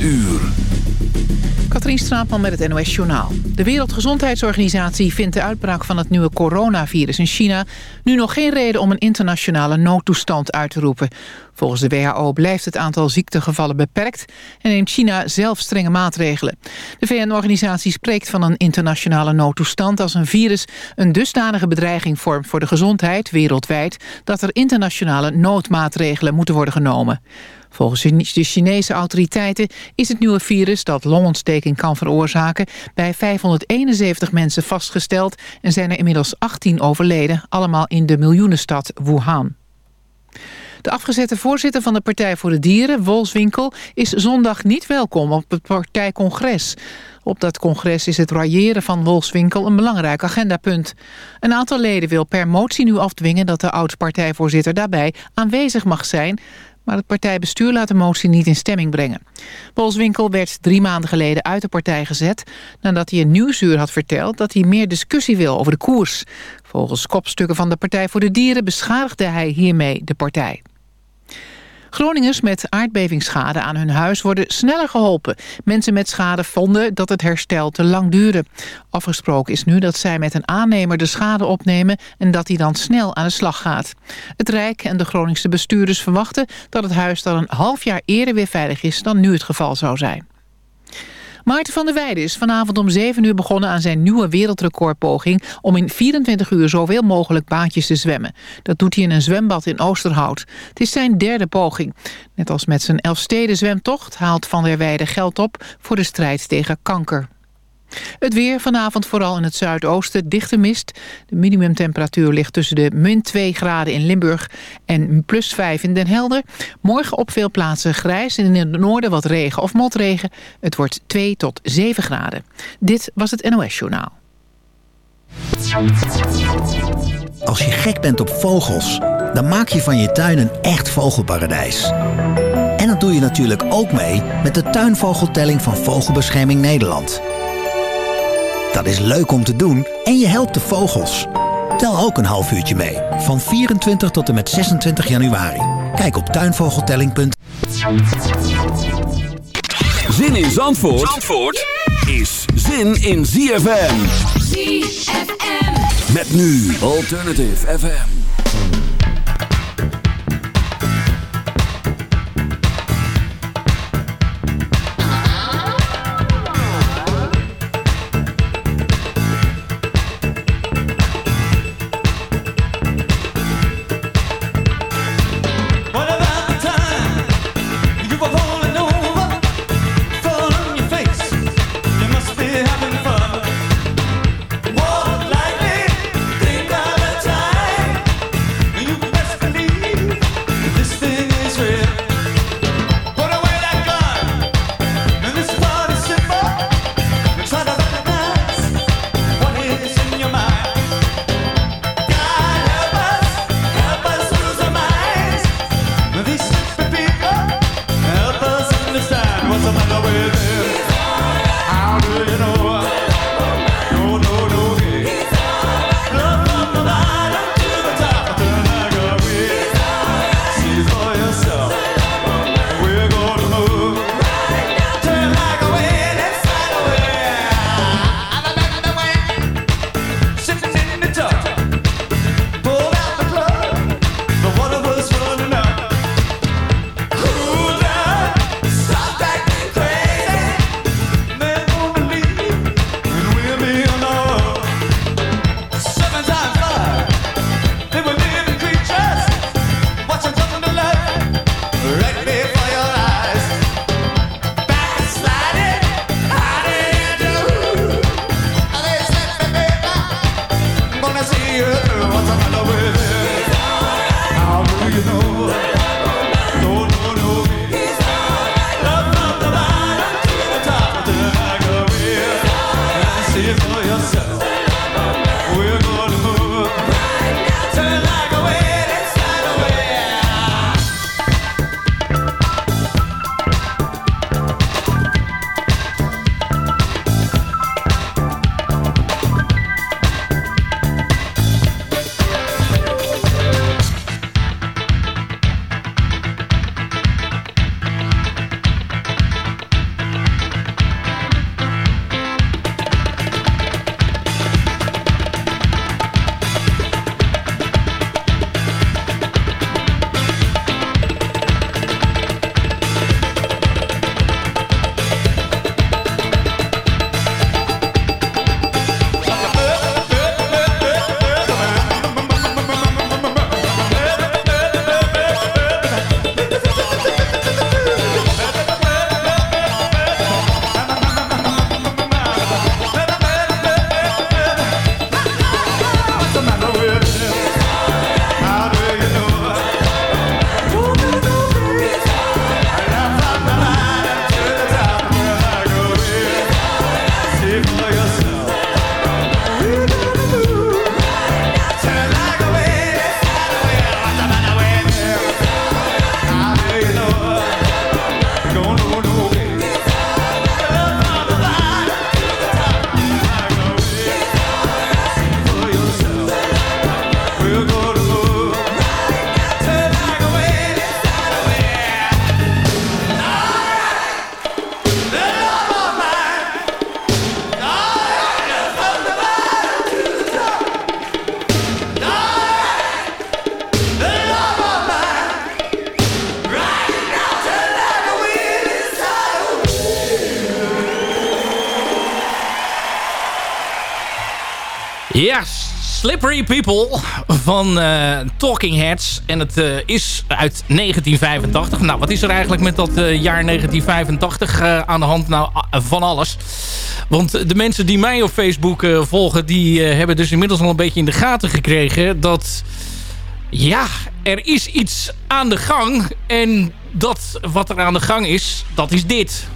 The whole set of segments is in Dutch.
uur. Katrien Straatman met het NOS Journaal. De Wereldgezondheidsorganisatie vindt de uitbraak van het nieuwe coronavirus in China... nu nog geen reden om een internationale noodtoestand uit te roepen. Volgens de WHO blijft het aantal ziektegevallen beperkt... en neemt China zelf strenge maatregelen. De VN-organisatie spreekt van een internationale noodtoestand... als een virus een dusdanige bedreiging vormt voor de gezondheid wereldwijd... dat er internationale noodmaatregelen moeten worden genomen. Volgens de Chinese autoriteiten is het nieuwe virus dat longontsteking kan veroorzaken bij 571 mensen vastgesteld en zijn er inmiddels 18 overleden, allemaal in de miljoenenstad Wuhan. De afgezette voorzitter van de Partij voor de Dieren, Wolfswinkel, is zondag niet welkom op het partijcongres. Op dat congres is het railleren van Wolfswinkel een belangrijk agendapunt. Een aantal leden wil per motie nu afdwingen dat de oud-partijvoorzitter daarbij aanwezig mag zijn maar het partijbestuur laat de motie niet in stemming brengen. Bolswinkel werd drie maanden geleden uit de partij gezet... nadat hij een nieuwsuur had verteld dat hij meer discussie wil over de koers. Volgens kopstukken van de Partij voor de Dieren beschadigde hij hiermee de partij. Groningers met aardbevingsschade aan hun huis worden sneller geholpen. Mensen met schade vonden dat het herstel te lang duurde. Afgesproken is nu dat zij met een aannemer de schade opnemen... en dat hij dan snel aan de slag gaat. Het Rijk en de Groningse bestuurders verwachten dat het huis dan een half jaar eerder weer veilig is dan nu het geval zou zijn. Maarten van der Weijden is vanavond om 7 uur begonnen aan zijn nieuwe wereldrecordpoging om in 24 uur zoveel mogelijk baantjes te zwemmen. Dat doet hij in een zwembad in Oosterhout. Het is zijn derde poging. Net als met zijn Elfsteden zwemtocht haalt van der Weijden geld op voor de strijd tegen kanker. Het weer vanavond vooral in het zuidoosten dichte mist. De minimumtemperatuur ligt tussen de min 2 graden in Limburg en plus 5 in Den Helder. Morgen op veel plaatsen grijs en in het noorden wat regen of motregen. Het wordt 2 tot 7 graden. Dit was het NOS Journaal. Als je gek bent op vogels, dan maak je van je tuin een echt vogelparadijs. En dat doe je natuurlijk ook mee met de tuinvogeltelling van Vogelbescherming Nederland. Dat is leuk om te doen en je helpt de vogels. Tel ook een half uurtje mee. Van 24 tot en met 26 januari. Kijk op tuinvogeltelling.nl Zin in Zandvoort, Zandvoort is zin in ZFM. ZFM. Met nu Alternative FM. Ja, Slippery People van uh, Talking Heads. En het uh, is uit 1985. Nou, wat is er eigenlijk met dat uh, jaar 1985 aan de hand? Nou, van alles. Want de mensen die mij op Facebook volgen... die hebben dus inmiddels al een beetje in de gaten gekregen... dat, ja, er is iets aan de gang. En dat wat er aan de gang is, dat is dit.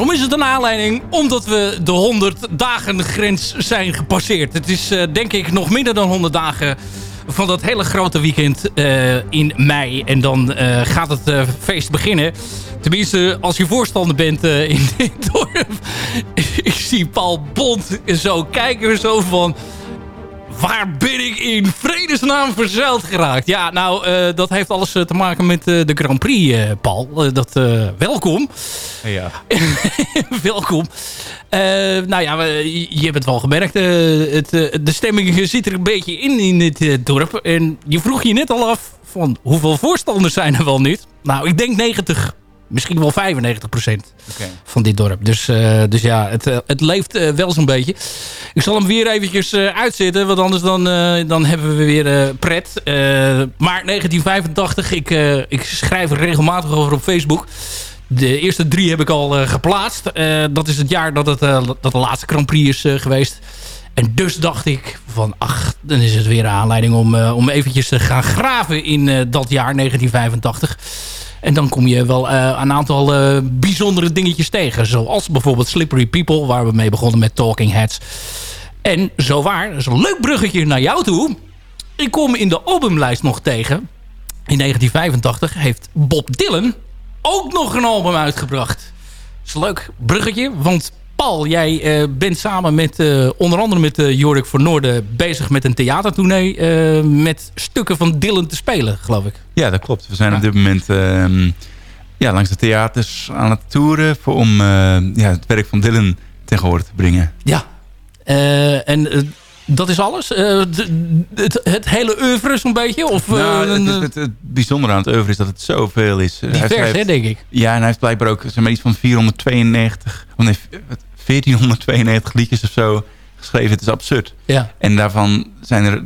Waarom is het een aanleiding? Omdat we de 100 dagen grens zijn gepasseerd. Het is uh, denk ik nog minder dan 100 dagen van dat hele grote weekend uh, in mei. En dan uh, gaat het feest beginnen. Tenminste, als je voorstander bent in dit dorp. ik zie Paul Bond zo kijken zo van waar ben ik in vredesnaam verzeild geraakt? Ja, nou, uh, dat heeft alles te maken met uh, de Grand Prix, uh, Paul. dat, welkom. Ja. welkom. nou ja, je hebt het wel gemerkt. Het, de stemming zit er een beetje in in dit dorp. En je vroeg je net al af van hoeveel voorstanders zijn er wel niet? Nou, ik denk 90 misschien wel 95% van dit dorp. Dus, uh, dus ja, het, uh, het leeft uh, wel zo'n beetje. Ik zal hem weer eventjes uitzetten, want anders dan, dan hebben we weer pret. maar 1985, ik, ik schrijf er regelmatig over op Facebook. De eerste drie heb ik al geplaatst. dat is het jaar dat, het, dat de laatste Grand Prix is geweest. En dus dacht ik van, ach, dan is het weer een aanleiding om, om eventjes te gaan graven in dat jaar 1985. En dan kom je wel uh, een aantal uh, bijzondere dingetjes tegen. Zoals bijvoorbeeld Slippery People, waar we mee begonnen met Talking Heads. En zo waar, dat is een leuk bruggetje naar jou toe. Ik kom in de albumlijst nog tegen. In 1985 heeft Bob Dylan ook nog een album uitgebracht. Dat is een leuk bruggetje, want Paul, jij uh, bent samen met uh, onder andere met uh, Jorik van Noorden bezig met een theatertournee met stukken van Dylan te spelen, geloof ik. Ja, dat klopt. We zijn ja. op dit moment ehm, ja, langs de theaters aan het toeren voor, om ja, het werk van Dylan tegenwoordig te brengen. Ja, en dat is alles? het, het, het, hele oeuvre zo'n beetje? Of, nou, het, het, het, bijzondere aan het oeuvre is dat het zoveel is. Divers, hij hè, denk ik. Ja, en hij heeft blijkbaar ook zeg maar, iets van 492... Oh nee, 1492 liedjes of zo geschreven. Het is absurd. Ja. En daarvan zijn er,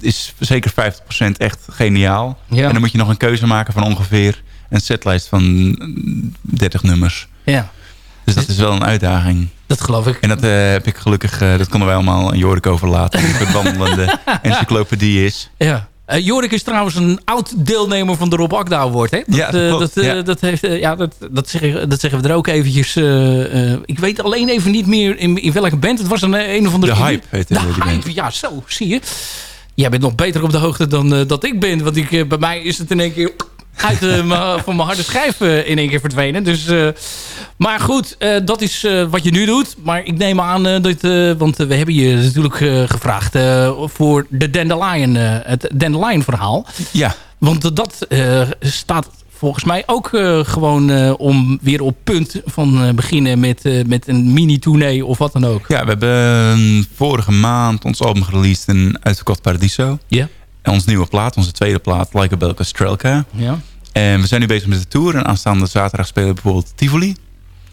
is zeker 50% echt geniaal. Ja. En dan moet je nog een keuze maken van ongeveer een setlijst van 30 nummers. Ja. Dus dat is wel een uitdaging. Dat geloof ik. En dat uh, heb ik gelukkig, uh, dat konden wij allemaal aan Jorik overlaten. Die een wandelende encyclopedie is. Ja. Uh, Jorik is trouwens een oud deelnemer van de Rob Akda Award. Hè? Dat, ja, dat, uh, dat, uh, ja. dat, heeft, ja, dat, dat, zeggen, dat zeggen we er ook eventjes. ik weet alleen even niet meer in, in welke band. Het was een, een of andere... De Hype heet de, de Hype, ja, zo, zie je. Jij bent nog beter op de hoogte dan dat ik ben. Want ik, bij mij is het in één keer uit uh, van mijn harde schijf uh, in één keer verdwenen. Dus, uh, maar goed, dat is wat je nu doet. Maar ik neem aan dat... want we hebben je natuurlijk gevraagd voor de Dandelion, het Dandelion verhaal. Ja. Want dat staat volgens mij ook gewoon om weer op punt van beginnen met, met een mini-tournee of wat dan ook. Ja, we hebben vorige maand ons album gereleased in Uitverkocht Paradiso. Ja. Onze nieuwe plaat, onze tweede plaat, Like a Belka Strelka. Ja. En we zijn nu bezig met de tour. En aanstaande zaterdag spelen we bijvoorbeeld Tivoli.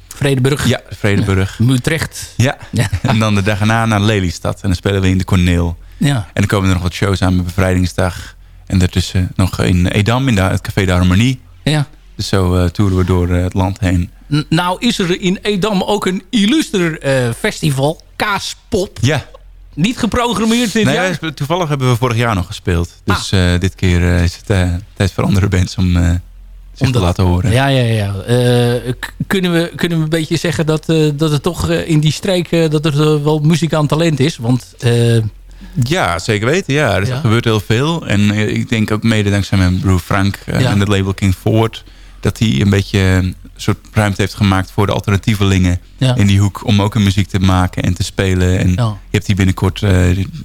Vredeburg. Ja, Vredeburg. Ja. Utrecht. Ja. ja. En dan de dag erna naar Lelystad. En dan spelen we in de Corneel. Ja. En dan komen er nog wat shows aan met Bevrijdingsdag. En daartussen nog in Edam, in het Café de Harmonie. Ja. Dus zo uh, toeren we door het land heen. N nou is er in Edam ook een illuster festival, Kaaspop. Ja. Niet geprogrammeerd dit nee, jaar? toevallig hebben we vorig jaar nog gespeeld. Dus ah. dit keer is het tijd voor andere bands om om te laten horen. Ja, ja, ja. Kunnen, we, kunnen we een beetje zeggen dat, dat het toch in die streek dat er wel muzikant talent is? Want, ja, zeker weten. Ja. Er ja. gebeurt heel veel. En ik denk ook mede dankzij mijn broer Frank ja. en het label King Forward... dat hij een beetje soort ruimte heeft gemaakt voor de alternatievelingen ja. in die hoek... om ook een muziek te maken en te spelen. En je hebt hier binnenkort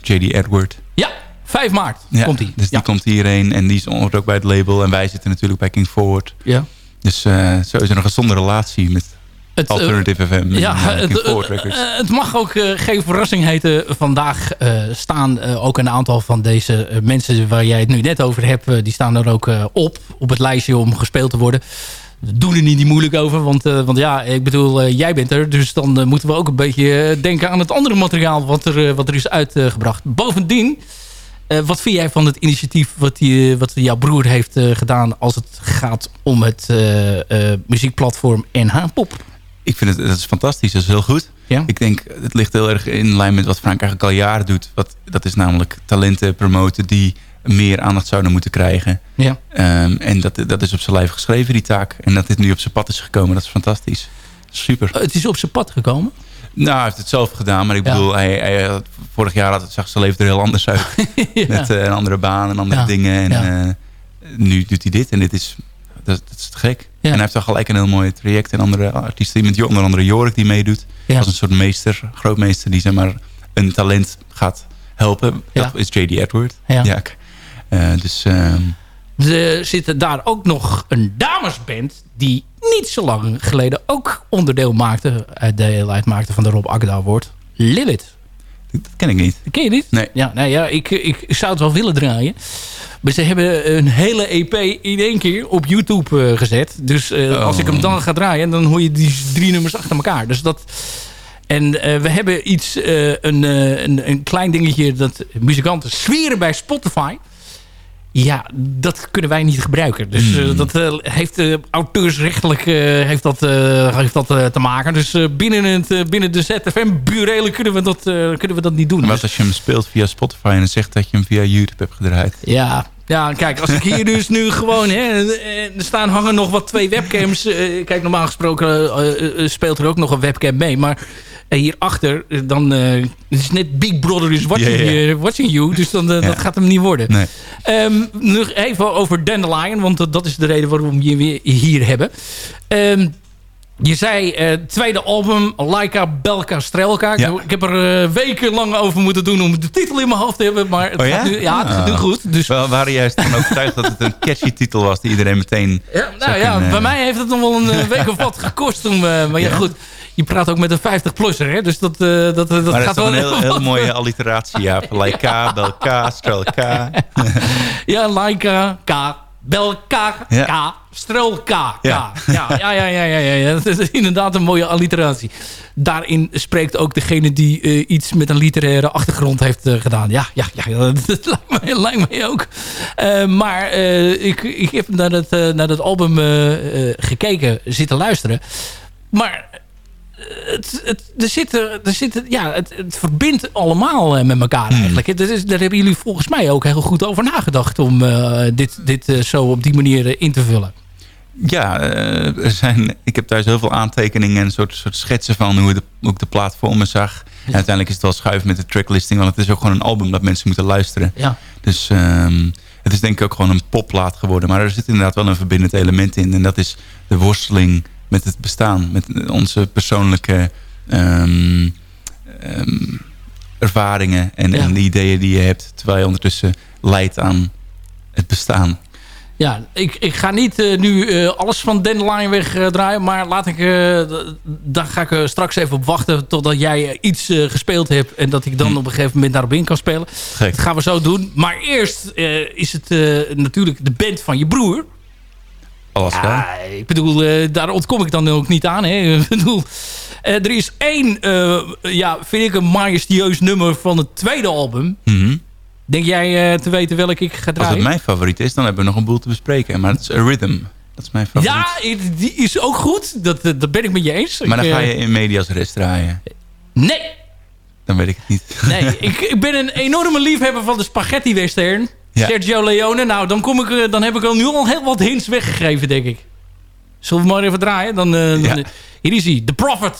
J.D. Edward. Ja, 5 maart ja, komt hij. Dus die komt hierheen en die is ook bij het label. En wij zitten natuurlijk bij King Forward. Ja. Dus uh, zo is er nog een zonde relatie met het, Alternative uh, FM. Ja, en, uh, het, het, mag ook geen verrassing heten. Vandaag staan ook een aantal van deze mensen waar jij het nu net over hebt. die staan er ook op, op het lijstje om gespeeld te worden. Doen er niet moeilijk over, want, want ja, ik bedoel, jij bent er. Dus dan moeten we ook een beetje denken aan het andere materiaal wat er, wat er is uitgebracht. Bovendien wat vind jij van het initiatief wat, die, wat jouw broer heeft gedaan... als het gaat om het muziekplatform NH Pop? Ik vind het dat is fantastisch, dat is heel goed. Ja? Ik denk, het ligt heel erg in lijn met wat Frank eigenlijk al jaren doet. Wat, dat is namelijk talenten promoten die meer aandacht zouden moeten krijgen. Ja. Um, en dat, dat is op zijn lijf geschreven, die taak. En dat dit nu op zijn pad is gekomen, dat is fantastisch. Super. het is op zijn pad gekomen? Nou, hij heeft het zelf gedaan. Maar ik bedoel, hij, hij, vorig jaar had het, zag zijn leven er heel anders uit. ja. Met uh, een andere baan en andere dingen. En uh, nu doet hij dit. En dit is, dat, dat is te gek. En hij heeft toch gelijk een heel mooi traject. En andere artiesten, met onder andere Jorik die meedoet. Als een soort meester, grootmeester. Die zeg maar een talent gaat helpen. Dat is J.D. Edward. Ja. Uh, dus... Ehm, er zit daar ook nog een damesband die niet zo lang geleden ook onderdeel maakte, deel uitmaakte van de Rob Akda Award. Lilith. Dat ken ik niet. Ken je niet? Nee. Ja, nou ja, ik, ik zou het wel willen draaien. Maar ze hebben een hele EP in één keer op YouTube uh, gezet. Dus uh, oh. als ik hem dan ga draaien, dan hoor je die drie nummers achter elkaar. Dus dat... En uh, we hebben iets, een, een, een klein dingetje dat muzikanten zweren bij Spotify. Ja, dat kunnen wij niet gebruiken. Dus uh, dat uh, heeft uh, auteursrechtelijk heeft dat, heeft dat te maken. Dus binnen, het, binnen de ZFM-burelen kunnen, we dat kunnen we dat niet doen. Maar dus, als je hem speelt via Spotify en zegt dat je hem via YouTube hebt gedraaid? Ja, ja, kijk, als ik hier dus nu gewoon... Hè, er staan hangen nog wat twee webcams. kijk, normaal gesproken speelt er ook nog een webcam mee. Maar hierachter, dan uh, het is net Big Brother is watching. Uh, watching you. Dus dan, dat gaat hem niet worden. Nee. Um, nog even over Dandelion, want dat is de reden waarom we je weer hier hebben. Um, je zei uh, tweede album, Laika Belka Strelka. Ja. Ik heb er uh, wekenlang over moeten doen om de titel in mijn hoofd te hebben. Maar het, oh, ja? gaat, nu, ja, het gaat nu goed. Dus... We waren juist van overtuigd dat het een catchy titel was die iedereen meteen... Ja, nou ja, kunnen, bij mij heeft het nog wel een week of wat gekost. Om, maar ja, goed je praat ook met een 50-plusser, hè? Dus dat, uh, dat, dat maar gaat dat wel... een heel, heel mooie alliteratie, ja. Laika, Belka, Strelka. ja, Laika, K, Belka. K, Strelka, K. Ja. Ja, ja, ja, ja, ja, ja, Dat is inderdaad een mooie alliteratie. Daarin spreekt ook degene die uh, iets met een literaire achtergrond heeft uh, gedaan. Ja, ja, ja dat, dat lijkt, mij, lijkt mij ook. Maar ik, ik heb naar het, naar het album gekeken, zitten luisteren. Maar het, het, er zitten, er zitten, ja, het, het verbindt allemaal met elkaar eigenlijk. Dat is, daar hebben jullie volgens mij ook heel goed over nagedacht... om uh, dit, dit uh, zo op die manier in te vullen. Ja, er zijn, ik heb thuis heel veel aantekeningen... en soort, soort schetsen van hoe, de, hoe ik de me zag. En uiteindelijk is het wel schuif met de tracklisting... want het is ook gewoon een album dat mensen moeten luisteren. Ja. Dus um, het is denk ik ook gewoon een popplaat geworden. Maar er zit inderdaad wel een verbindend element in. En dat is de worsteling met het bestaan. Met onze persoonlijke um, um, ervaringen en, ja. en, de ideeën die je hebt. Terwijl je ondertussen leidt aan het bestaan. Ja, ik, ik ga niet uh, nu uh, alles van Dandelion wegdraaien. Uh, maar laat ik, daar ga ik straks even op wachten totdat jij iets gespeeld hebt. En dat ik dan hm. op een gegeven moment daarop in kan spelen. Gek. Dat gaan we zo doen. Maar eerst is het natuurlijk de band van je broer. Alaska. Ja, ik bedoel, uh, daar ontkom ik dan ook niet aan. Hè. ik bedoel, uh, er is één, uh, ja, vind ik een majestueus nummer van het tweede album. Mm -hmm. Denk jij te weten welke ik ga draaien? Als het mijn favoriet is, dan hebben we nog een boel te bespreken. Maar het is A Rhythm. Dat is mijn favoriet. Ja, die is ook goed. Dat, dat ben ik met je eens. Maar dan ga je in Medias Res draaien. Nee. Dan weet ik het niet. Nee, ik, ik ben een enorme liefhebber van de spaghetti western. Sergio Leone. Nou, dan, kom ik, dan heb ik al nu al heel wat hints weggegeven, denk ik. Zullen we maar even draaien? Dan, uh, ja. dan, hier is hij, The Prophet.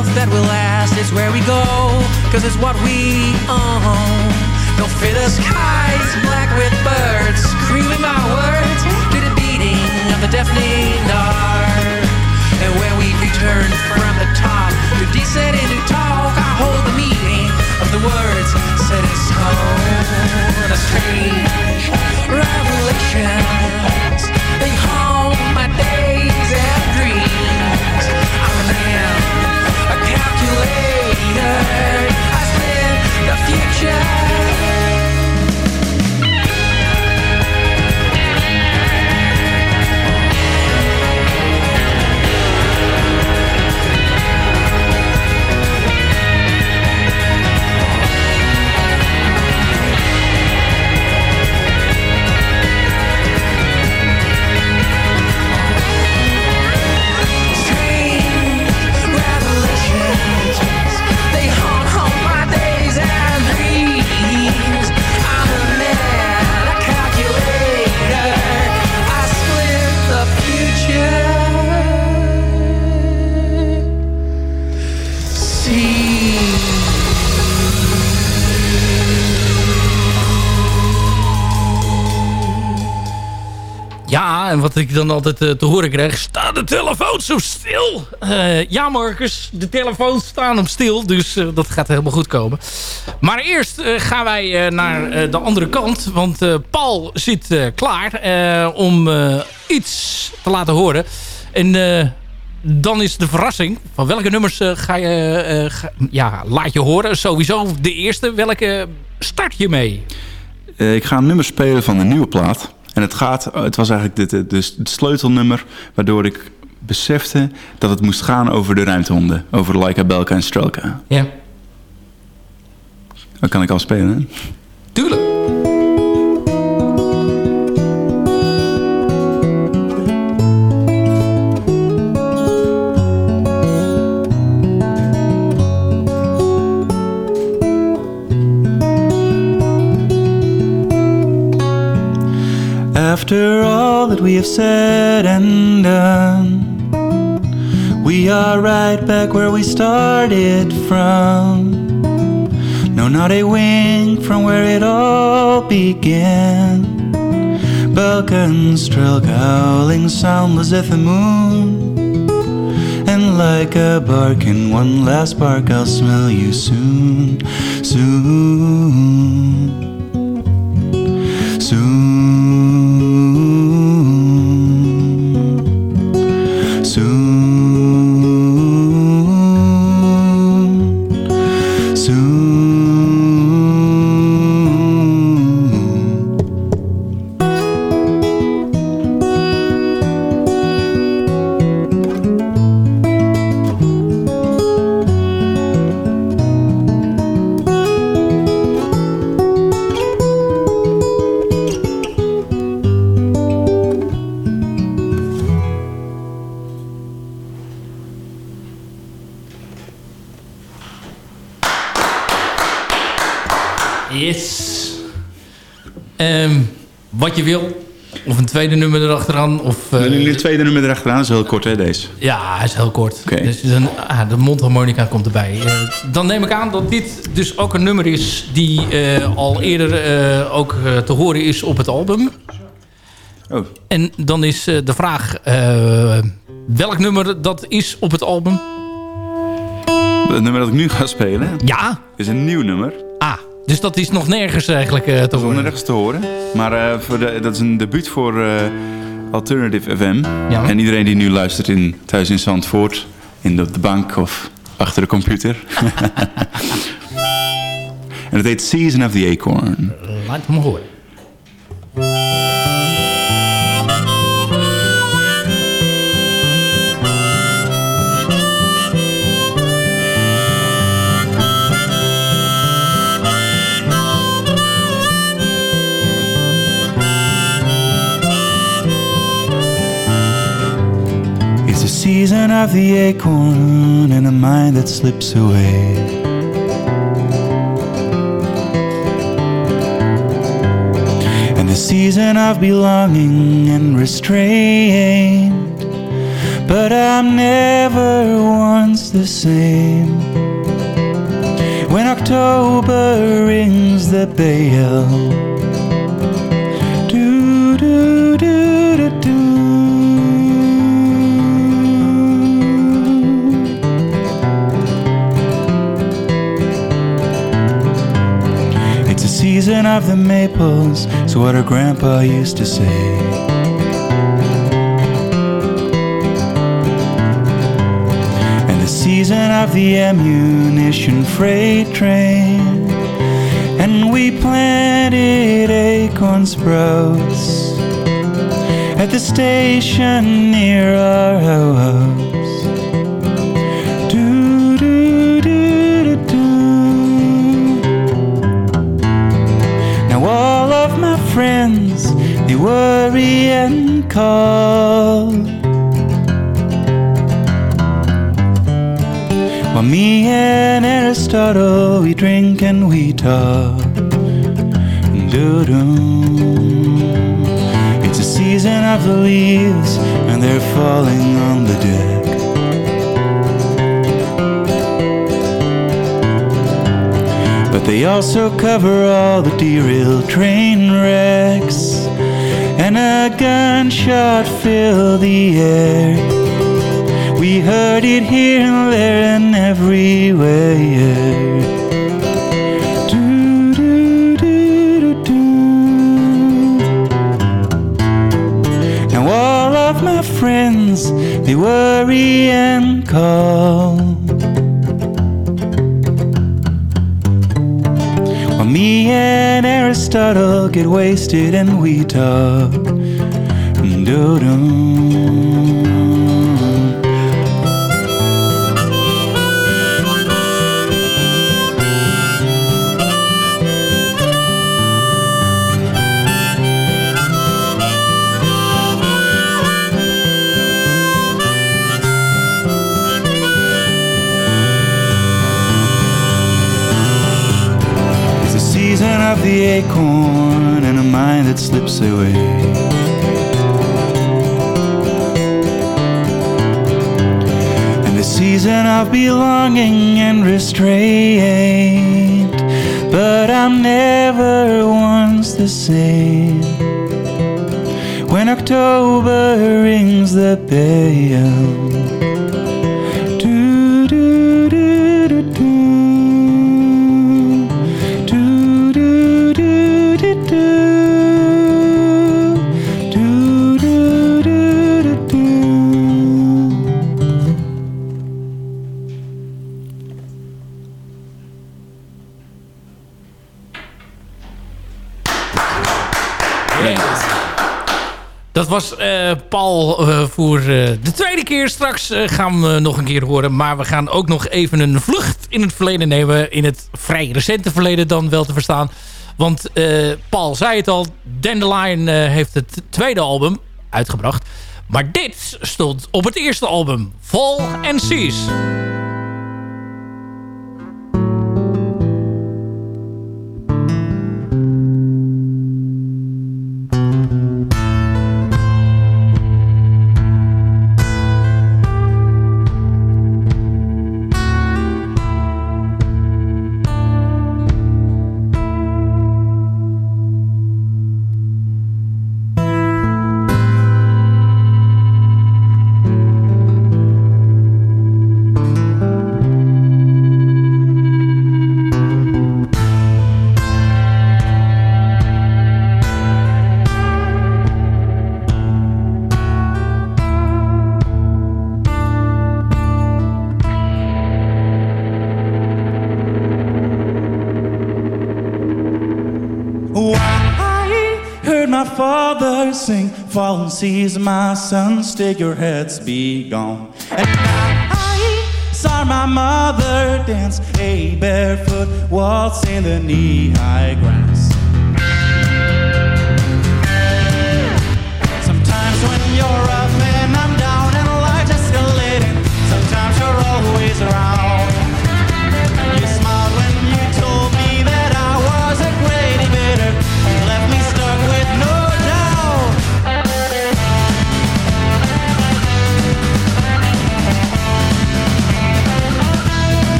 Wealth that will last. It's where we go, cause it's what we own. Don't fill the skies black with birds, screaming my words to the beating of the deafening dark. And when we return from the top to descend into talk, I hold the meaning of the words set in stone. A strange revelations they haunt my days calculator. I spin the future. En wat ik dan altijd uh, te horen krijg... staat de telefoon zo stil? Uh, ja, Marcus, de telefoons staan hem stil. Dus uh, dat gaat helemaal goed komen. Maar eerst gaan wij naar de andere kant. Want Paul zit klaar om iets te laten horen. En dan is de verrassing. Van welke nummers ga je, ja, laat je horen? Sowieso de eerste. Welke start je mee? ik ga een nummer spelen van de nieuwe plaat. En het, gaat, het was eigenlijk de, de, het sleutelnummer waardoor ik besefte dat het moest gaan over de ruimtehonden. Over Laika, Belka en Strelka. Ja. Dat kan ik al spelen, hè? Tuurlijk. After all that we have said and done, we are right back where we started from. No, not a wink from where it all began. Balkan Strelka howling soundless at the moon, and like a bark, in one last bark, I'll smell you soon, soon. Wat je wil. Of een tweede nummer erachteraan. Of, uh, een tweede nummer erachteraan. Dat is heel kort, hè, deze? Ja, hij is heel kort. Dus dan, ah, de mondharmonica komt erbij. Uh, dan neem ik aan dat dit dus ook een nummer is... die uh, al eerder ook te horen is op het album. Oh. En dan is de vraag... welk nummer dat is op het album? Het nummer dat ik nu ga spelen? Ja. Is een nieuw nummer. Ah. Dus dat is nog nergens eigenlijk uh, te horen? nergens te horen. Maar uh, voor de, dat is een debuut voor uh, Alternative FM. Ja. En iedereen die nu luistert in, thuis in Zandvoort... in de, de bank of achter de computer. en het heet Season of the Acorn. Laat me horen. Season of the acorn and the mind that slips away. And the season of belonging and restraint. But I'm never once the same. When October rings the bell season of the maples is what our grandpa used to say. And the season of the ammunition freight train. And we planted acorn sprouts at the station near our house. Worry and call. While me and Aristotle, we drink and we talk. Doo-doo. It's a season of the leaves, and they're falling on the deck. But they also cover all the derailed train wrecks. And a gunshot filled the air. We heard it here and there and everywhere. Now all of my friends, they worry and call. While Me and Aristotle get wasted and we talk. The acorn and a mind that slips away. Season of belonging and restraint, but I'm never once the same. When October rings the bell. Was uh, Paul uh, voor uh, de tweede keer. Straks gaan we nog een keer horen. Maar we gaan ook nog even een vlucht in het verleden nemen. In het vrij recente verleden dan wel te verstaan. Want Paul zei het al. Dandelion heeft het tweede album uitgebracht. Maar dit stond op het eerste album. Fall and Cease. Fallen seas, my sons, take your heads, be gone. And I saw my mother dance a barefoot waltz in the knee-high grass.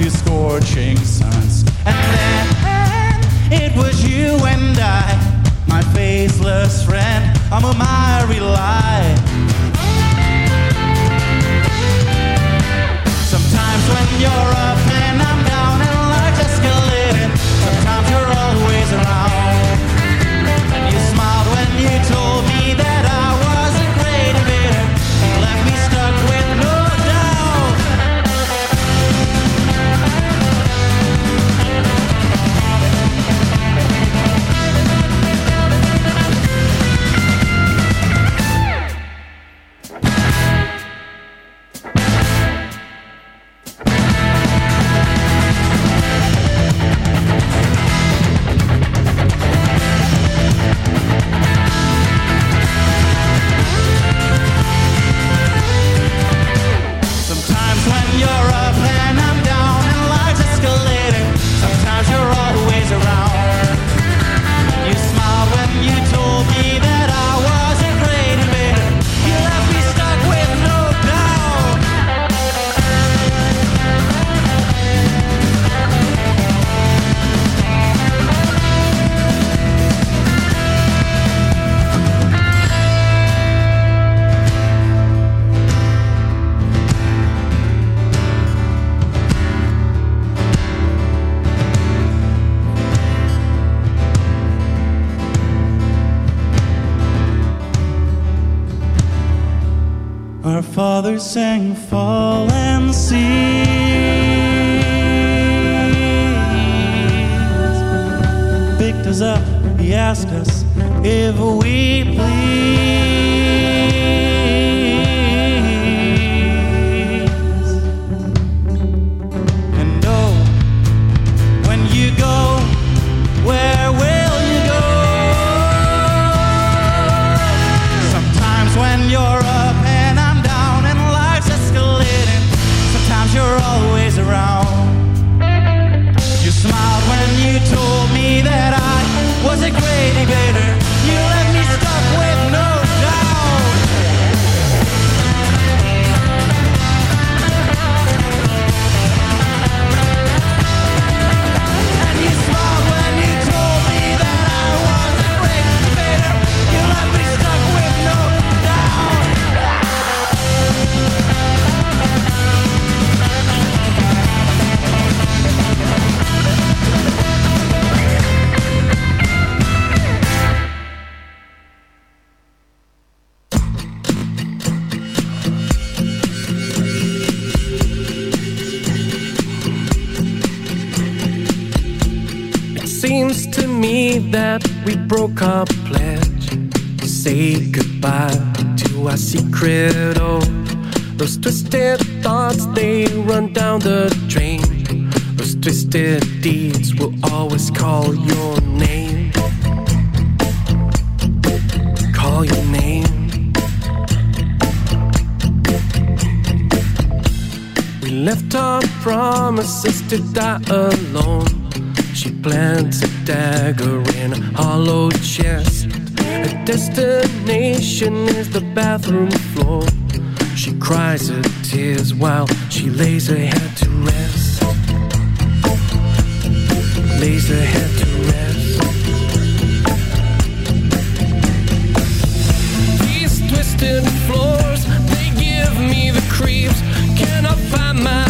Into scorching suns. And then it was you and I, my faceless friend, on whom I rely. That we broke our pledge. To say goodbye to our secret oath. Those twisted thoughts, they run down the drain. Those twisted deeds will always call your name. Call your name. We left our promises to die alone. She plants a dagger in a hollow chest. Her destination is the bathroom floor. She cries her tears while she lays her head to rest. Lays her head to rest. These twisted floors, they give me the creeps. Can I find my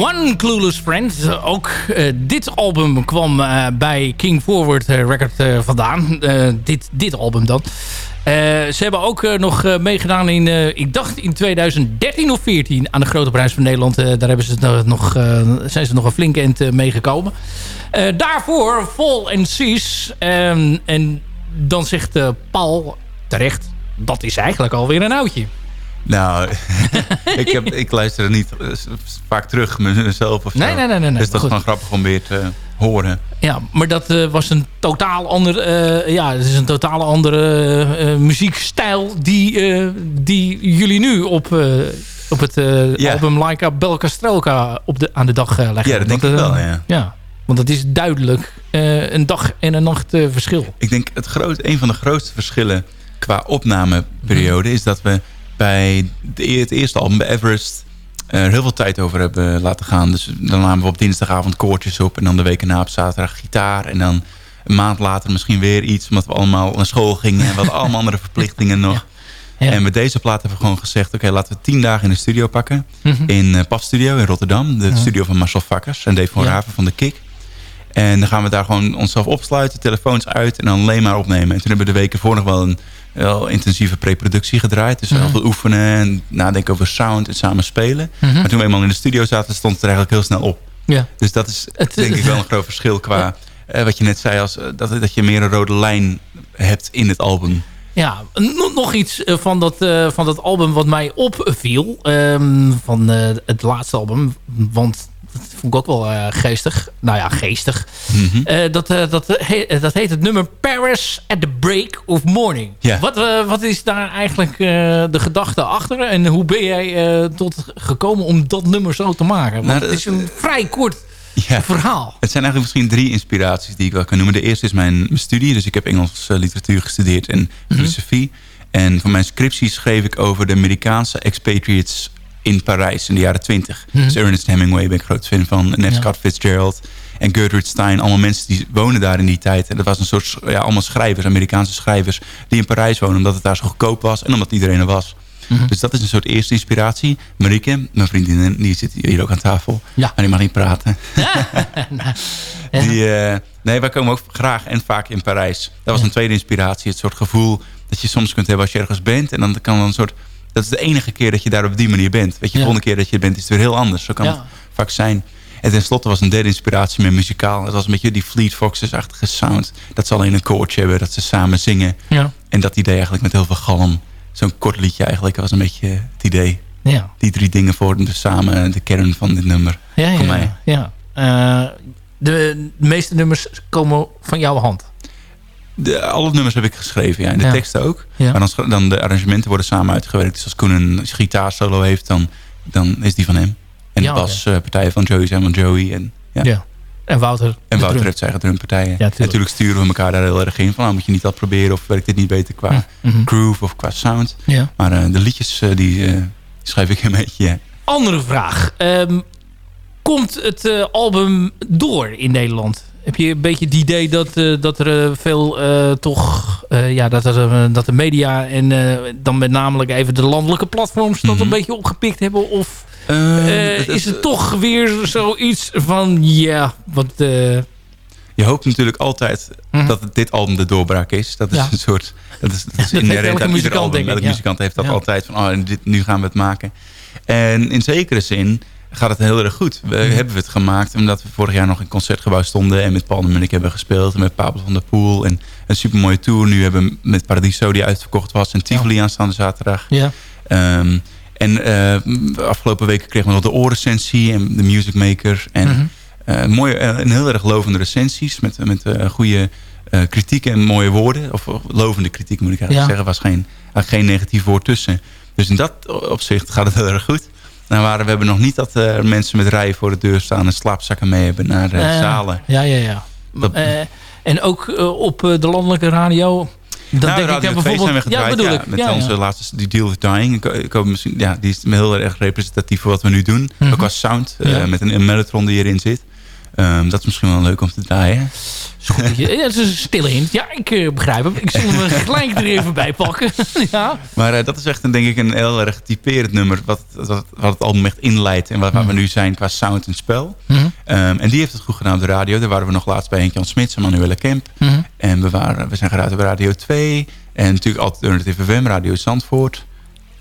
One Clueless Friend. Ook uh, dit album kwam uh, bij King Forward Record vandaan. dit, dit album dan. ze hebben ook nog meegedaan in, ik dacht in 2013 of 14 aan de Grote Prijs van Nederland. daar hebben ze nog, zijn ze nog een flink eind meegekomen. daarvoor Fall and Cease. en dan zegt Paul terecht, dat is eigenlijk alweer een oudje. Nou, ik, heb, ik luister er niet vaak terug mezelf of zo. Nee, nee, nee. nee, nee. Dus dat is gewoon grappig om weer te horen. Ja, maar dat uh, was een totaal ander, uh, ja, het is een totaal andere uh, muziekstijl die, die jullie nu op, op het ja. album Laika Belka Strelka op de, aan de dag leggen. Ja, dat denk want, ik wel, ja. ja. Want het is duidelijk een dag en een nacht verschil. Ik denk het groot, een van de grootste verschillen qua opnameperiode is dat we bij de, het eerste album, bij Everest, er heel veel tijd over hebben laten gaan. Dus dan namen we op dinsdagavond koortjes op. En dan de week erna op zaterdag gitaar. En dan een maand later misschien weer iets. Omdat we allemaal naar school gingen. En we hadden allemaal andere verplichtingen nog. Ja. En met deze plaat hebben we gewoon gezegd... oké, laten we tien dagen in de studio pakken. Mhm. In uh, PAF Studio in Rotterdam. De Ja. studio van Marcel Vakkers en Dave van. Raven van de Kik. En dan gaan we daar gewoon onszelf opsluiten, telefoons uit... en dan alleen maar opnemen. En toen hebben we de weken voor nog wel een wel intensieve preproductie gedraaid. Dus heel Mhm. veel oefenen en nadenken over sound en samen spelen. Mhm. Maar toen we eenmaal in de studio zaten, stond het er eigenlijk heel snel op. Ja. Dus dat is Het- denk ik wel een groot verschil qua... eh, wat je net zei, als, eh, dat, dat je meer een rode lijn hebt in het album. Ja, nog iets eh, van dat, eh, van dat album wat mij opviel. ehm, van eh, het laatste album. Want dat vond ik ook wel eh, geestig. Nou ja, geestig. Mhm. Eh, dat, eh, dat, he- dat heet het nummer Paris at the Break of Morning. Wat, wat is daar eigenlijk de gedachte achter? En hoe ben jij tot gekomen om dat nummer zo te maken? Want Nou, het is een vrij kort verhaal. Het zijn eigenlijk misschien drie inspiraties die ik wel kan noemen. De eerste is mijn, mijn studie. Dus ik heb Engelse literatuur gestudeerd en filosofie. En voor mijn scriptie schreef ik over de Amerikaanse expatriates in Parijs in de jaren twintig. Mhm. Dus Ernest Hemingway ben ik groot fan van. En F. Scott Fitzgerald en Gertrude Stein. Allemaal mensen die wonen daar in die tijd. En dat was een soort, ja, allemaal schrijvers, Amerikaanse schrijvers... die in Parijs wonen omdat het daar zo goedkoop was en omdat iedereen er was. Mhm. Dus dat is een soort eerste inspiratie. Marieke, mijn vriendin, die zit hier ook aan tafel. Ja. Maar die mag niet praten. Ja. Die, eh, nee, wij komen ook graag en vaak in Parijs. Dat was een tweede inspiratie. Het soort gevoel dat je soms kunt hebben als je ergens bent. En dan kan dan een soort... Dat is de enige keer dat je daar op die manier bent. Weet je, de volgende keer dat je er bent is het weer heel anders. Zo kan het vaak zijn. En tenslotte was een derde inspiratie met muzikaal. Het was een beetje die Fleet Foxes-achtige sound. Dat ze alleen een koortje hebben, dat ze samen zingen. Ja. En dat idee eigenlijk met heel veel galm. Zo'n kort liedje eigenlijk was een beetje het idee. Ja. Die drie dingen vormden dus samen de kern van dit nummer. Ja, Voor ja, mij. ja. Eh, de meeste nummers komen van jouw hand. De, alle nummers heb ik geschreven, ja. En de Ja. teksten ook. Ja. Maar dan, dan de arrangementen worden samen uitgewerkt. Dus als Koen een gitaarsolo heeft, dan, dan is die van hem. En Ja, de baspartijen van Joey zijn van Joey. En, ja. Ja. En Wouter. en de Wouter drum. heeft zijn eigen drumpartijen. Ja, en tuurlijk. natuurlijk sturen we elkaar daar heel erg in. Van, nou, moet je niet dat proberen of werkt dit niet beter qua Mhm. groove of qua sound. Ja. Maar eh, de liedjes, eh, die eh, schrijf ik een beetje. Andere vraag. Ehm, komt het eh, album door in Nederland? Heb je een beetje het idee dat, eh, dat er eh, veel eh, toch... ja, dat, er, dat de media en dan met namelijk even de landelijke platforms... dat Mhm. een beetje opgepikt hebben? Of het- is het toch weer zoiets van... Ja, wat... Je hoopt natuurlijk altijd Mhm. dat dit album de doorbraak is. Dat is Ja. een soort... Dat is, dat is dat inherent aan ieder muzikant, album. Elke ja. muzikant heeft dat Ja. altijd van... Oh, dit, nu gaan we het maken. En in zekere zin gaat het heel erg goed. We Mhm. hebben het gemaakt omdat we vorig jaar nog in het concertgebouw stonden... en met Paul en ik hebben gespeeld en met Pablo van der Poel... en een supermooie tour nu hebben we met Paradiso die uitverkocht was... en Tivoli aanstaande zaterdag. ja. Ehm, en eh, afgelopen weken kregen we nog de oorrecensie en de Music Maker. En Mhm. eh, mooie, eh, en heel erg lovende recensies met, met goede kritiek en mooie woorden. Of, of lovende kritiek moet ik eigenlijk Ja. zeggen. was geen, geen negatief woord tussen. Dus in dat opzicht gaat het heel erg goed. Nou, waren, we hebben nog niet dat er mensen met rijen voor de deur staan... en slaapzakken mee hebben naar eh, zalen. Ja, ja, ja. Dat- Eh, en ook op de landelijke radio... Dat nou, denk ik Radio dan 2 zijn we bijvoorbeeld... ja, ja, bedoel ik. met Ja, onze ja. laatste, die Deal with Dying. Ik, hoop misschien, ja, die is heel erg representatief voor wat we nu doen. Mhm. Ook qua sound, Ja. met een, een mellotron die erin zit. Ehm, dat is misschien wel leuk om te draaien. Is goed ja, het is een stille hint. Ja, ik eh, begrijp hem. Ik zal hem er gelijk er even bij pakken. ja. Maar eh, dat is echt een, denk ik een heel erg typerend nummer. Wat, wat, wat het album echt inleidt. En waar, waar we nu zijn qua sound en spel. Mhm. Ehm, en die heeft het goed gedaan op de radio. Daar waren we nog laatst bij Henk-Jan Smits en Manuela Kemp. Mhm. En we, waren, we zijn geraad op Radio 2. En natuurlijk Alternative FM, Radio Zandvoort.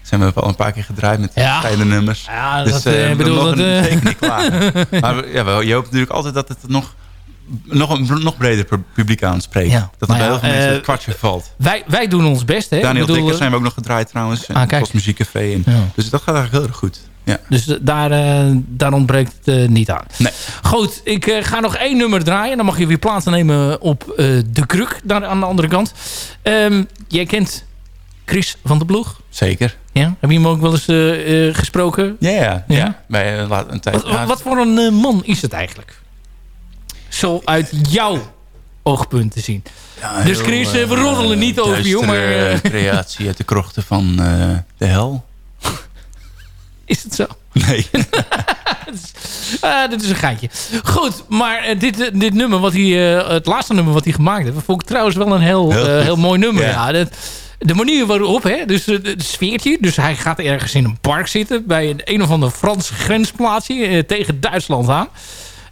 Zijn we al een paar keer gedraaid met Ja. nummers. Ja, Dus dat, we bedoel, dat, eh, zeker niet klagen. maar ja, wel, je hoopt natuurlijk altijd dat het nog, nog een nog breder pu- publiek aanspreekt. Ja. Dat er bij ja, heel veel mensen het kwartje valt. wij, wij doen ons best, hè? Daniel bedoel, Dikker zijn we ook nog gedraaid trouwens. Ah, En kijk. Post Muziekcafé. En. Dus dat gaat eigenlijk heel erg goed. Ja. Dus daar, daar ontbreekt het niet aan. Nee. Goed, ik ga nog één nummer draaien. Dan mag je weer plaats nemen op de kruk, daar aan de andere kant. Ehm, jij kent Chris van der Ploeg? Zeker. Ja? Heb je hem ook wel eens eh, eh, gesproken? Ja, ja. Ja? Bij eh, een tijd. Wat, voor een man is het eigenlijk? Zo uit jouw oogpunt te zien. ja, dus heel, Chris, we roddelen niet over duistere, maar, creatie uit de krochten van de hel. Is het zo? Nee. Dit is een geitje. Goed, maar dit, dit nummer, wat hij, het laatste nummer wat hij gemaakt heeft... vond ik trouwens wel een heel, Heel heel mooi nummer. Ja. Ja. dat, de manier waarop, hè, dus het sfeertje. Dus hij gaat ergens in een park zitten... bij een, een of ander Frans grensplaatsje tegen Duitsland aan.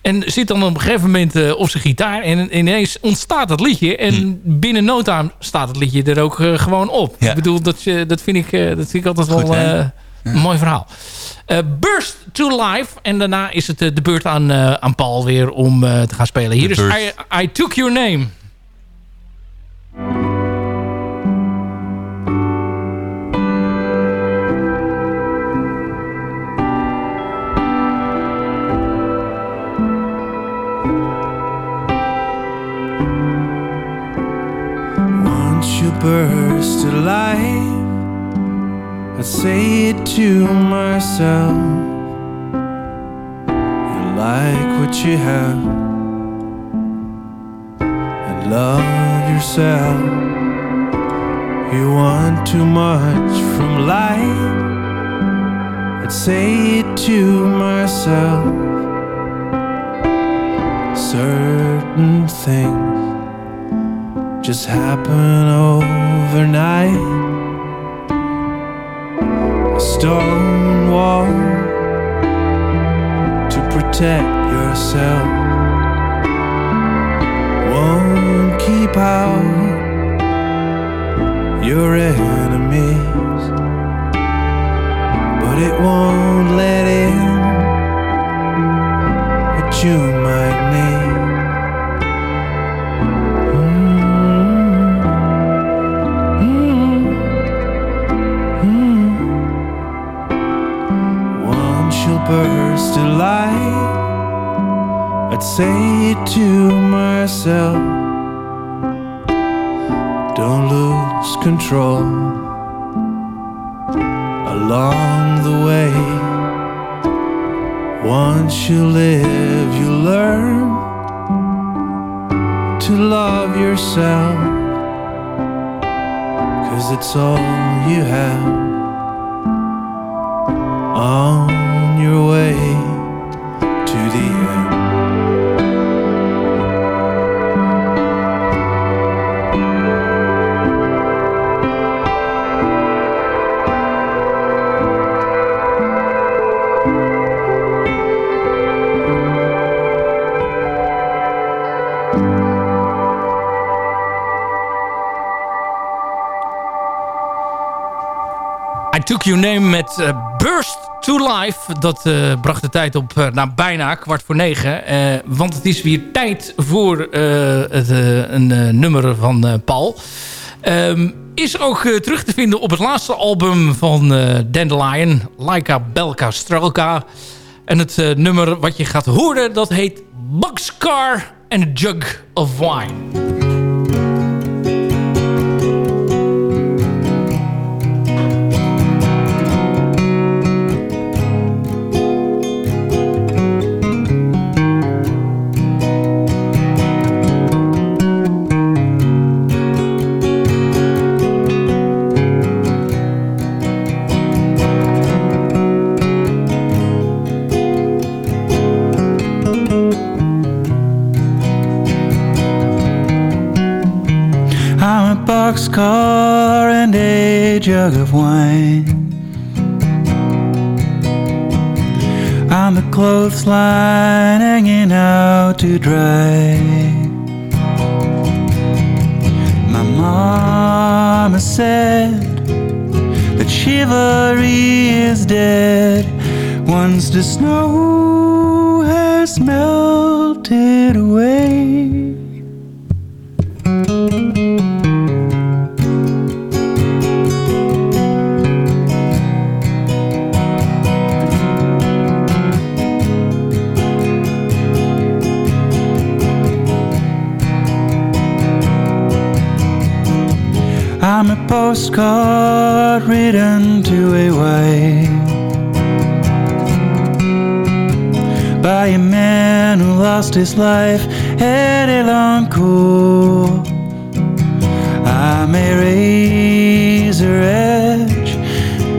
En zit dan op een gegeven moment op zijn gitaar. En ineens ontstaat dat liedje. En hm. binnen no time staat het liedje er ook gewoon op. Ik bedoel, dat, dat, vind ik, dat vind ik altijd wel een mooi verhaal. Burst to Life. En daarna is het de beurt aan, aan Paul weer om te gaan spelen. Hier is I, I Took Your Name. Burst to life I say it to myself. You like what you have. And love yourself. You want too much from life. I'd say it to myself. Certain things Just happen overnight A stone wall to protect yourself won't keep out your enemies, but it won't let in what you might need. Burst to life, I'd say it to myself Don't lose control along the way. Once you live, you learn to love yourself, cause it's all you have. Your Name met uh, Burst to Life. Dat uh, bracht de tijd op uh, nou, bijna kwart voor negen. want het is weer tijd voor een nummer van Paul. Um, is ook terug te vinden op het laatste album van Dandelion. Laika Belka Strelka. En het nummer wat je gaat horen, dat heet Boxcar and a Jug of Wine. Jug of wine. On the clothesline hanging out to dry. My mama said that chivalry is dead once the snow has melted away. Postcard written to a wife by a man who lost his life at Elancourt. I'm a razor edge,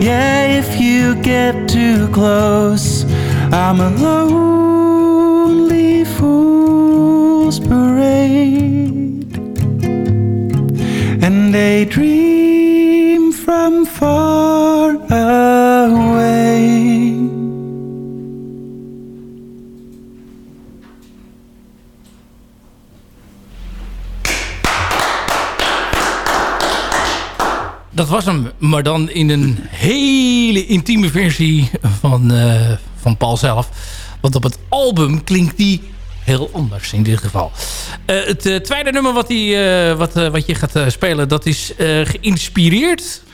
yeah, if you get too close, I'm a lonely fool's parade and they dream from far away. Dat was hem, maar dan in een hele intieme versie van, eh, van Paul zelf. Want op het album klinkt die heel anders in dit geval. Eh, het eh, tweede nummer wat, die, wat, wat je gaat spelen... dat is geïnspireerd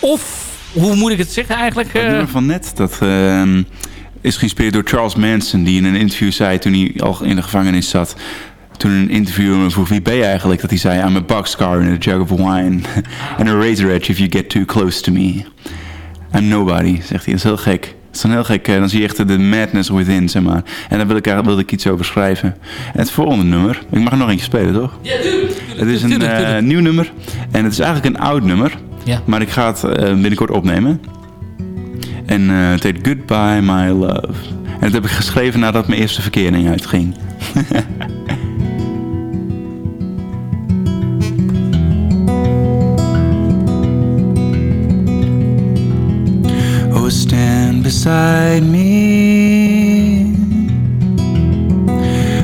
of, hoe moet ik het zeggen eigenlijk? Het eh, nummer van net, dat ehm, is geïnspireerd door Charles Manson... die in een interview zei toen hij al in de gevangenis zat... Toen een interviewer me vroeg, wie ben je eigenlijk? Dat hij zei, I'm a boxcar in a jug of wine. And a razor edge if you get too close to me. I'm nobody, zegt hij. Dat is heel gek. Dat is dan heel gek. eh, Dan zie je echt de madness within, zeg maar. En daar wil ik, wilde ik iets over schrijven. En het volgende nummer, ik mag er nog eentje spelen, toch? ja, tuurlijk. Het is een tuurlijk, eh, nieuw nummer. En het is eigenlijk een oud nummer. Ja. Maar ik ga het eh, binnenkort opnemen. En eh, het heet Goodbye My Love. En dat heb ik geschreven nadat mijn eerste verkering uitging. Oh, stand beside me.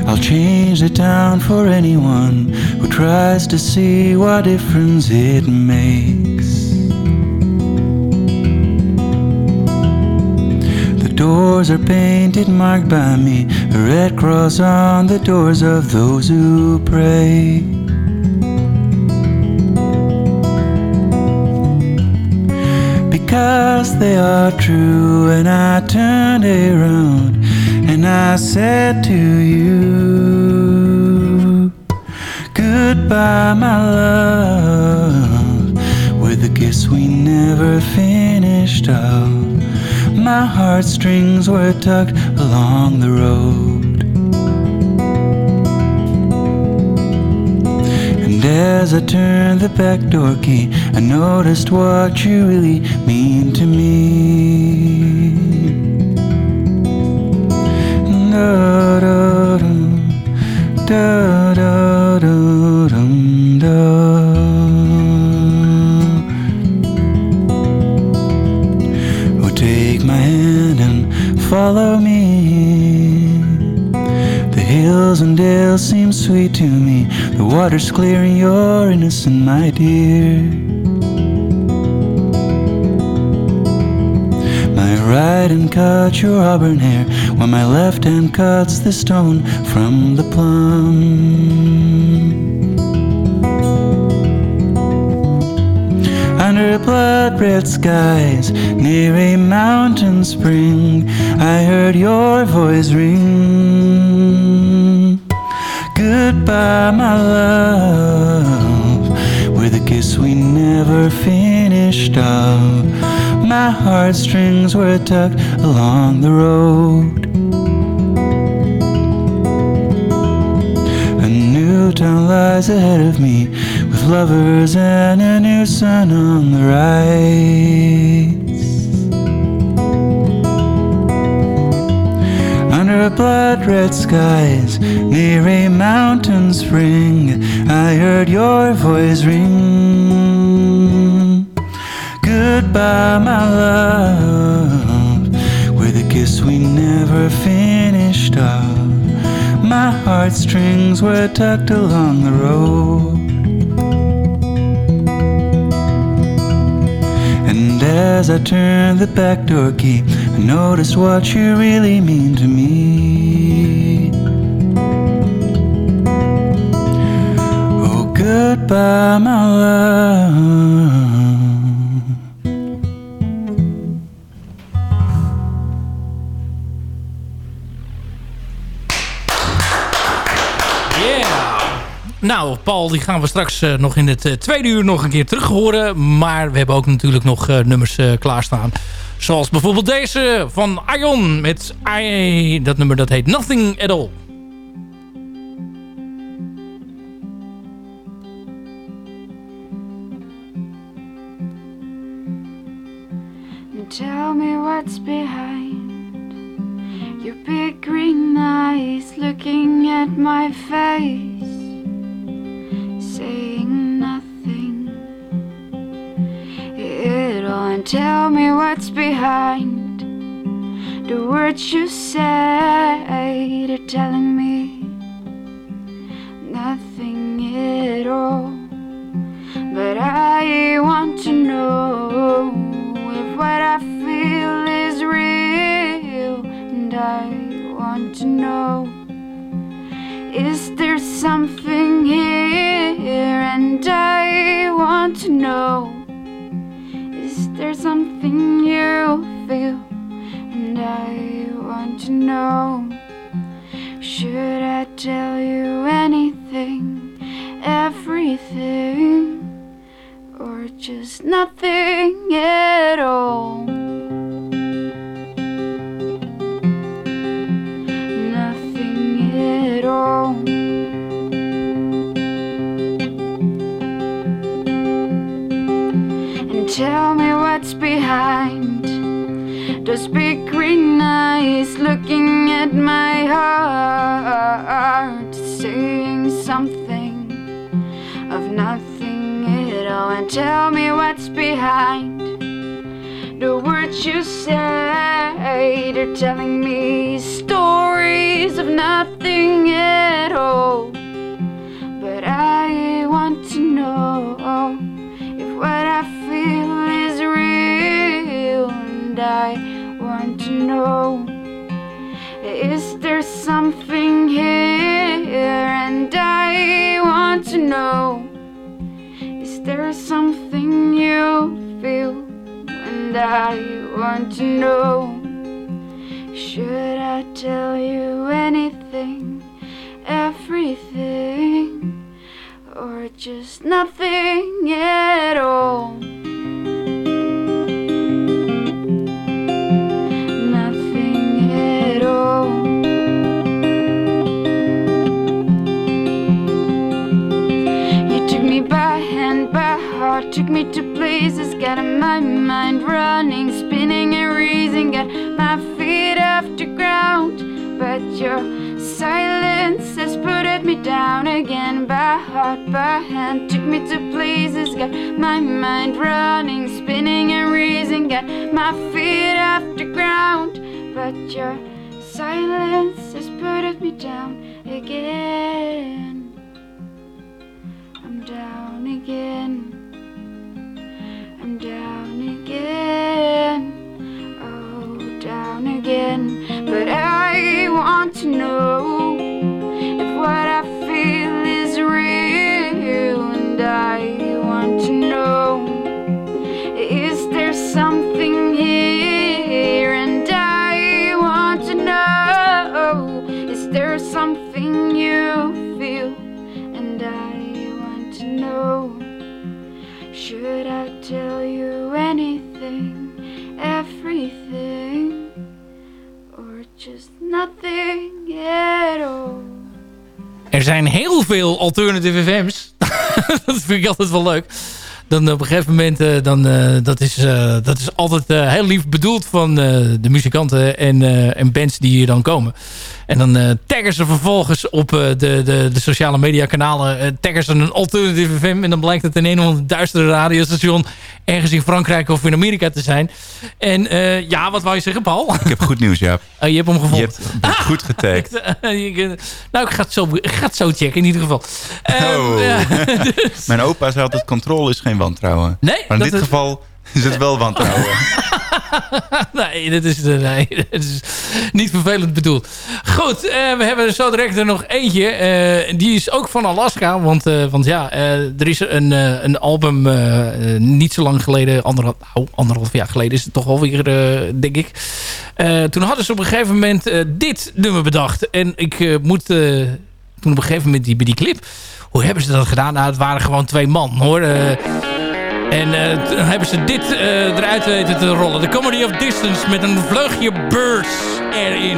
I'll change the town for anyone who tries to see what difference it makes. Doors are painted, marked by me, a red cross on the doors of those who pray. because they are true. And I turned around and I said to you, Goodbye, my love, with a kiss we never finished of. My heartstrings were tucked along the road. And as I turned the back door key, I noticed what you really mean to me. Da, da, da, da, da, dum, da. Follow me. The hills and dales seem sweet to me. The water's clear and you're innocent, my dear. My right hand cuts your auburn hair, while my left hand cuts the stone from the plum. Under blood red skies, near a mountain spring, I heard your voice ring. Goodbye, my love, with a kiss we never finished of. My heartstrings were tucked along the road. A new town lies ahead of me, lovers and a new sun on the rise. Under blood red skies, near a mountain spring, I heard your voice ring. Goodbye, my love, with a kiss we never finished off. My heartstrings were tucked along the road. As I turned the back door key, I noticed what you really mean to me. Oh, goodbye, my love. Nou, Paul, die gaan we straks eh, nog in het eh, tweede uur nog een keer terug horen. Maar we hebben ook natuurlijk nog eh, nummers klaarstaan. Zoals bijvoorbeeld deze van Ion met I, dat nummer dat heet Nothing At All. Tell me what's behind your big green eyes looking at my face, saying nothing. It won't tell me what's behind the words you said are telling me nothing at all. But I want to know if what I feel is real, and I want to know there something here? And I want to know. Is there something you feel? And I want to know. Should I tell you anything, everything, or just nothing tell me what's behind the words you say. They're telling me stories of nothing at all. Something you feel, and I want to know should I tell you anything, everything? or just nothing at all. Your silence has put me down again by heart, by hand. Took me to places, got my mind running, spinning and raising, got my feet off the ground. But your silence has put me down again. I'm down again. I'm down again. Down again. But I want to know if what I feel is real, and I want to know Er zijn heel veel alternative FM's. dat vind ik altijd wel leuk. Dan op een gegeven moment, uh, dan, uh, dat, is, uh, dat is altijd heel lief bedoeld van de muzikanten en, en bands die hier dan komen. En dan taggen ze vervolgens op de, de, de sociale media kanalen, taggen ze een alternative FM. En dan blijkt het in een of ander duistere radiostation ergens in Frankrijk of in Amerika te zijn. En ja, wat wou je zeggen, Paul? Ik heb goed nieuws, ja. Oh, je hebt hem gevonden. Je hebt ah! goed getagd. nou, ik ga, het zo, ik ga het zo checken in ieder geval. Oh. dus. Mijn opa zei altijd, controle is geen wantrouwen. Nee. Maar in dit geval is het wel wantrouwen. nee, dat is, nee, dat is niet vervelend bedoeld. Goed, uh, we hebben zo direct er nog eentje. Uh, die is ook van Alaska. Want, uh, want ja, er is een, een album niet zo lang geleden. Anderhalf, nou, anderhalf jaar geleden is het toch alweer, denk ik. toen hadden ze op een gegeven moment dit nummer bedacht. En ik moet toen op een gegeven moment die, bij die clip... Hoe hebben ze dat gedaan? Nou, het waren gewoon twee man, hoor. En uh, toen hebben ze dit uh, eruit weten te rollen. The Comedy of Distance met een vleugje birds erin.